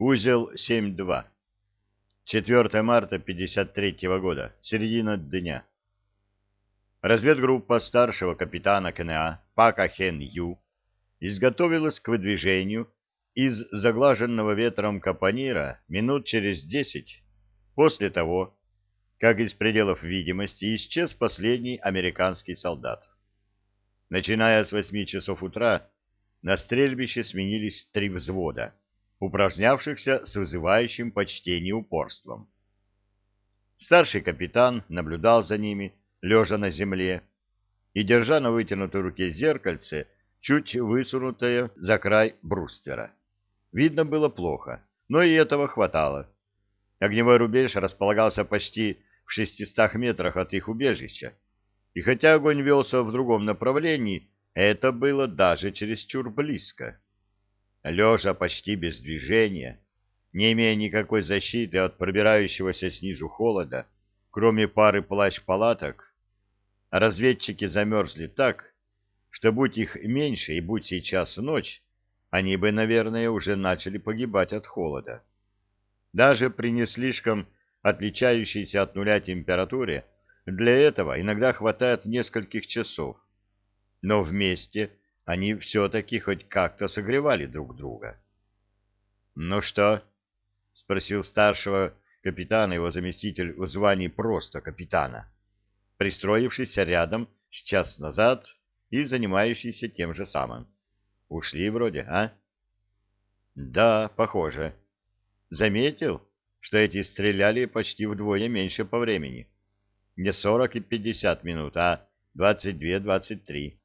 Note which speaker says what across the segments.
Speaker 1: Узел 7.2. 4 марта 53 года. Середина дня. Разведгруппа старшего капитана КНА Пака Хен Ю изготовилась к выдвижению из заглаженного ветром Капанира минут через десять после того, как из пределов видимости исчез последний американский солдат. Начиная с восьми часов утра, на стрельбище сменились три взвода, упражнявшихся с вызывающим почтение упорством. Старший капитан наблюдал за ними, лежа на земле, и, держа на вытянутой руке зеркальце, чуть высунутое за край бруствера. Видно было плохо, но и этого хватало. Огневой рубеж располагался почти в шестистах метрах от их убежища, и хотя огонь велся в другом направлении, это было даже чересчур близко. Лежа почти без движения, не имея никакой защиты от пробирающегося снизу холода, кроме пары плащ-палаток, разведчики замерзли так, что будь их меньше и будь сейчас ночь, они бы, наверное, уже начали погибать от холода. Даже при не слишком отличающейся от нуля температуре для этого иногда хватает нескольких часов но вместе они все-таки хоть как-то согревали друг друга. — Ну что? — спросил старшего капитана его заместитель в звании просто капитана, пристроившийся рядом с час назад и занимающийся тем же самым. — Ушли вроде, а? — Да, похоже. Заметил, что эти стреляли почти вдвое меньше по времени. Не сорок и пятьдесят минут, а двадцать две-двадцать три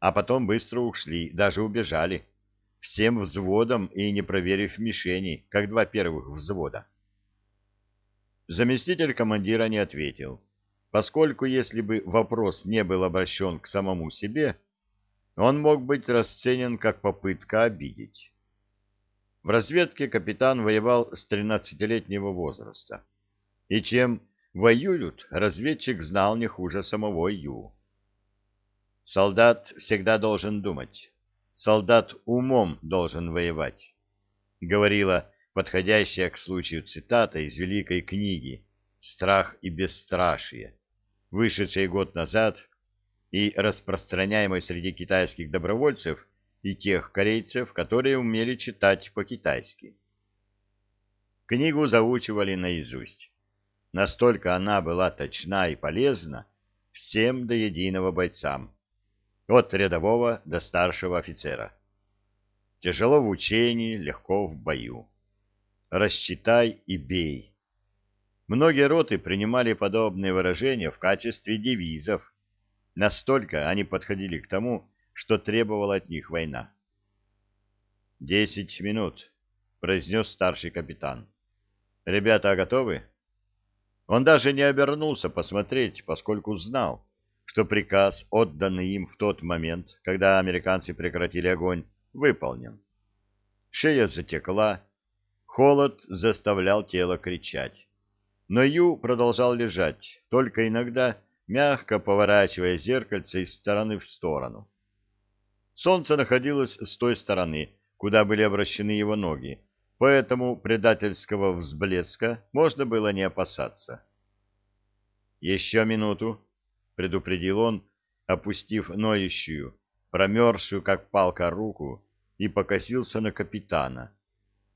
Speaker 1: а потом быстро ушли, даже убежали, всем взводом и не проверив мишени, как два первых взвода. Заместитель командира не ответил, поскольку если бы вопрос не был обращен к самому себе, он мог быть расценен как попытка обидеть. В разведке капитан воевал с тринадцатилетнего возраста, и чем воюют, разведчик знал не хуже самого Ю. Солдат всегда должен думать. Солдат умом должен воевать, — говорила подходящая к случаю цитата из великой книги «Страх и бесстрашие», вышедшей год назад и распространяемой среди китайских добровольцев и тех корейцев, которые умели читать по-китайски. Книгу заучивали наизусть. Настолько она была точна и полезна всем до единого бойцам от рядового до старшего офицера. Тяжело в учении, легко в бою. Рассчитай и бей. Многие роты принимали подобные выражения в качестве девизов. Настолько они подходили к тому, что требовала от них война. «Десять минут», — произнес старший капитан. «Ребята готовы?» Он даже не обернулся посмотреть, поскольку знал, что приказ, отданный им в тот момент, когда американцы прекратили огонь, выполнен. Шея затекла, холод заставлял тело кричать. Но Ю продолжал лежать, только иногда мягко поворачивая зеркальце из стороны в сторону. Солнце находилось с той стороны, куда были обращены его ноги, поэтому предательского взблеска можно было не опасаться. «Еще минуту», предупредил он, опустив ноющую, промерзшую, как палка, руку, и покосился на капитана,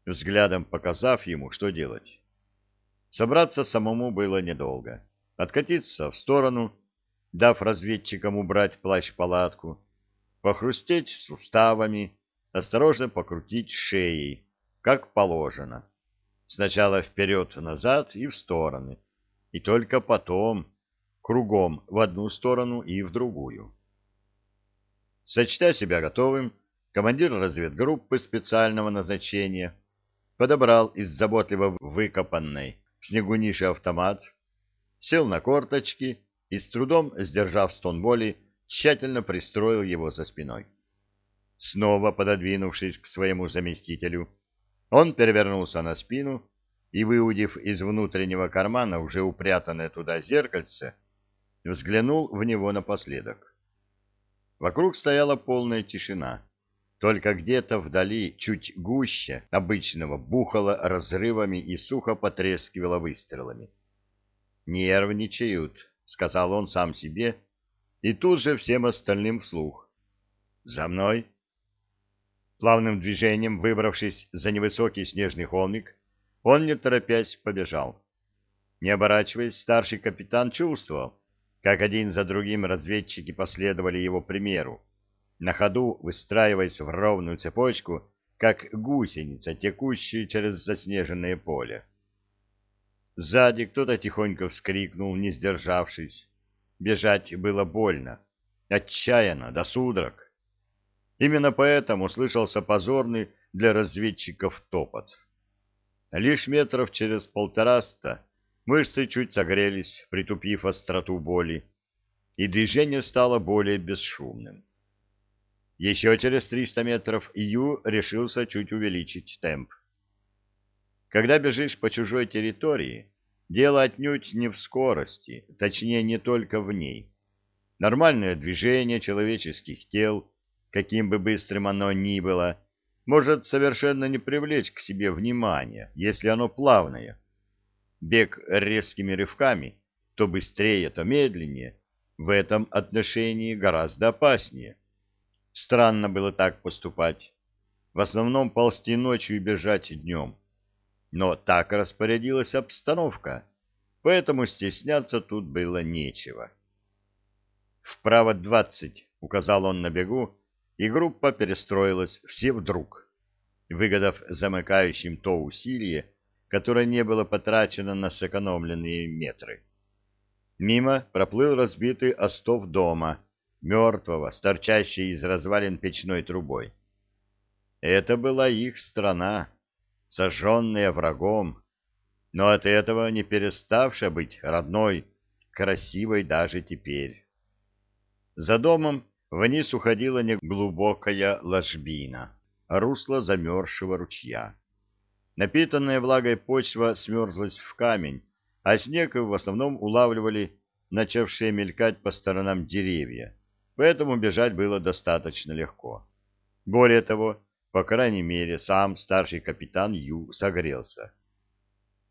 Speaker 1: взглядом показав ему, что делать. Собраться самому было недолго. Откатиться в сторону, дав разведчикам убрать плащ-палатку, похрустеть суставами, осторожно покрутить шеей, как положено. Сначала вперед-назад и в стороны, и только потом кругом в одну сторону и в другую. Сочтя себя готовым, командир разведгруппы специального назначения подобрал из заботливо выкопанной в снегу ниши автомат, сел на корточки и, с трудом сдержав стон боли, тщательно пристроил его за спиной. Снова пододвинувшись к своему заместителю, он перевернулся на спину и, выудив из внутреннего кармана уже упрятанное туда зеркальце, взглянул в него напоследок. Вокруг стояла полная тишина. только где-то вдали, чуть гуще обычного, бухало разрывами и сухо потрескивало выстрелами. «Нервничают», — сказал он сам себе, и тут же всем остальным вслух. «За мной!» Плавным движением, выбравшись за невысокий снежный холмик, он, не торопясь, побежал. Не оборачиваясь, старший капитан чувствовал, как один за другим разведчики последовали его примеру, на ходу выстраиваясь в ровную цепочку, как гусеница, текущая через заснеженное поле. Сзади кто-то тихонько вскрикнул, не сдержавшись. Бежать было больно, отчаянно, до судорог. Именно поэтому слышался позорный для разведчиков топот. Лишь метров через полтораста мышцы чуть согрелись, притупив остроту боли, и движение стало более бесшумным. Еще через триста метров Ю решился чуть увеличить темп. Когда бежишь по чужой территории, дело отнюдь не в скорости, точнее не только в ней. Нормальное движение человеческих тел каким бы быстрым оно ни было, может совершенно не привлечь к себе внимания, если оно плавное. Бег резкими рывками, то быстрее, то медленнее, в этом отношении гораздо опаснее. Странно было так поступать. В основном ползти ночью и бежать днем. Но так распорядилась обстановка, поэтому стесняться тут было нечего. «Вправо двадцать», — указал он на бегу, и группа перестроилась все вдруг, выгодав замыкающим то усилие, которое не было потрачено на сэкономленные метры. Мимо проплыл разбитый остов дома, мертвого, с торчащей из развалин печной трубой. Это была их страна, сожженная врагом, но от этого не переставшая быть родной, красивой даже теперь. За домом Вниз уходила неглубокая ложбина, русло замерзшего ручья. Напитанная влагой почва смерзлась в камень, а снег в основном улавливали начавшие мелькать по сторонам деревья, поэтому бежать было достаточно легко. Более того, по крайней мере, сам старший капитан Ю согрелся.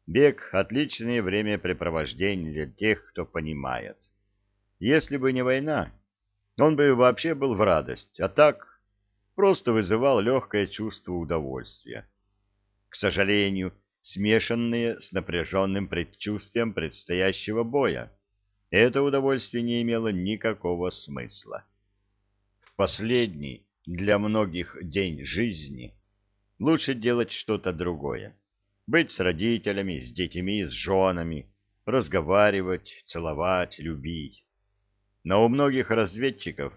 Speaker 1: Бег — отличное времяпрепровождение для тех, кто понимает. Если бы не война, он бы вообще был в радость, а так просто вызывал легкое чувство удовольствия. К сожалению, смешанное с напряженным предчувствием предстоящего боя. Это удовольствие не имело никакого смысла. В последний для многих день жизни лучше делать что-то другое. Быть с родителями, с детьми, с женами, разговаривать, целовать, любить. Но у многих разведчиков,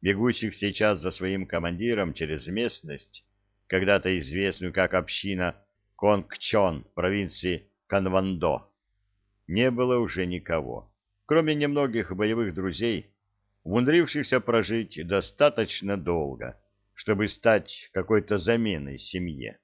Speaker 1: бегущих сейчас за своим командиром через местность, когда-то известную как община Конгчон провинции Канвандо, не было уже никого, кроме немногих боевых друзей, умудрившихся прожить достаточно долго, чтобы стать какой-то заменой семье.